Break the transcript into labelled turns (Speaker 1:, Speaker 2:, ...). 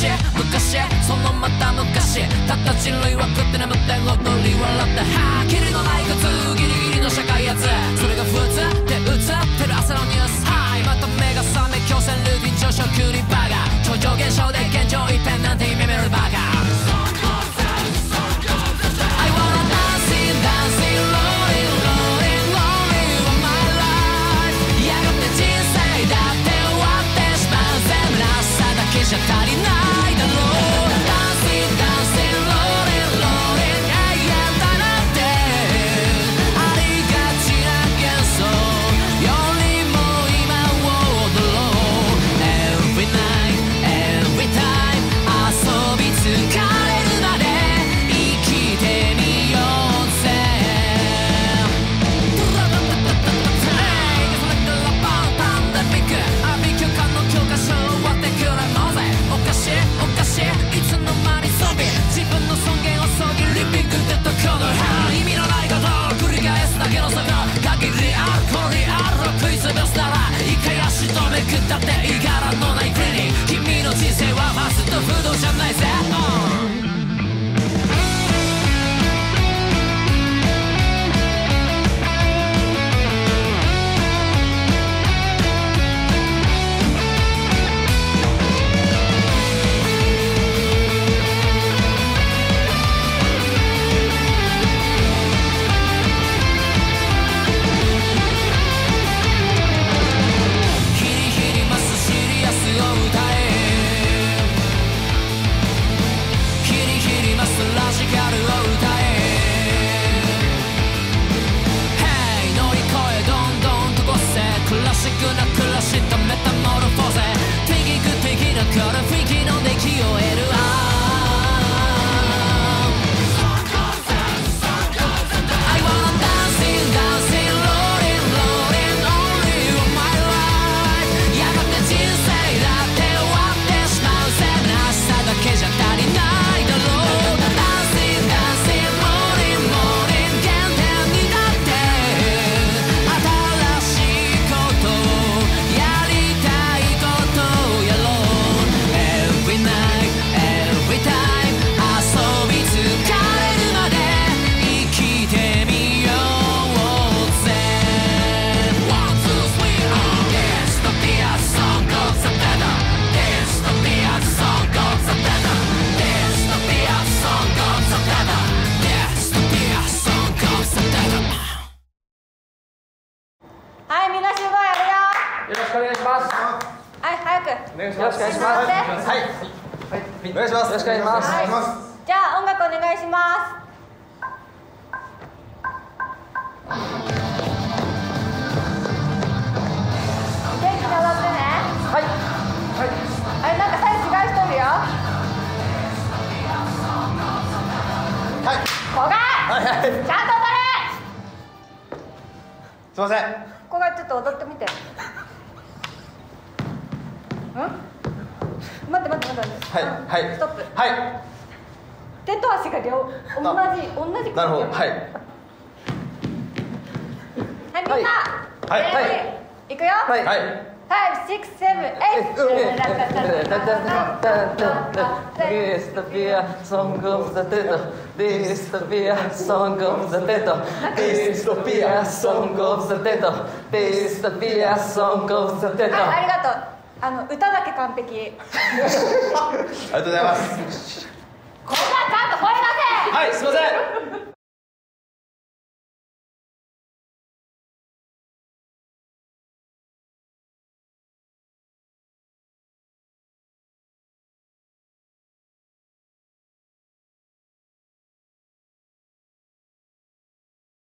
Speaker 1: 昔昔そのまた昔たった人類は食って眠って踊り笑ってはっきりのない靴ギリギリの社会やつ。それが普通。足りないだろう人生はファストフードじゃないぜ、
Speaker 2: はい、みんな集合やるよ。
Speaker 3: よろしくお願いします。
Speaker 2: はい、早く。
Speaker 3: お願いします。よろしくお願いします。
Speaker 2: はい。
Speaker 3: はい。お願いします。よろしくお願いします。
Speaker 2: はい。じゃあ音楽お願いします。元気に踊ってね。
Speaker 3: はい。はい。
Speaker 2: あれなんかサイズ違う人いるよ。
Speaker 4: はい
Speaker 2: こが。
Speaker 4: はいはい
Speaker 2: ちゃんと踊れ。
Speaker 4: すいません
Speaker 2: こがちょっと踊ってみて。ん？待って待って待って待って。
Speaker 4: はい
Speaker 2: うん
Speaker 4: はい
Speaker 2: ストップ。
Speaker 4: はい
Speaker 2: 手と足が両同じ同じ
Speaker 4: なるほどはい
Speaker 2: はい、みんな。
Speaker 4: はいはい
Speaker 2: いくよ。
Speaker 3: はい。
Speaker 4: はい。
Speaker 2: Five, six, seven, eight.
Speaker 3: This to be a song of the dead. This to be a song of the dead. This to be a song of the dead. This to be a song of the
Speaker 2: い、ありがとう。あの歌だけ完璧。
Speaker 4: ありがとうございます
Speaker 2: こんなちゃんと吠えなせ。
Speaker 4: はいすいません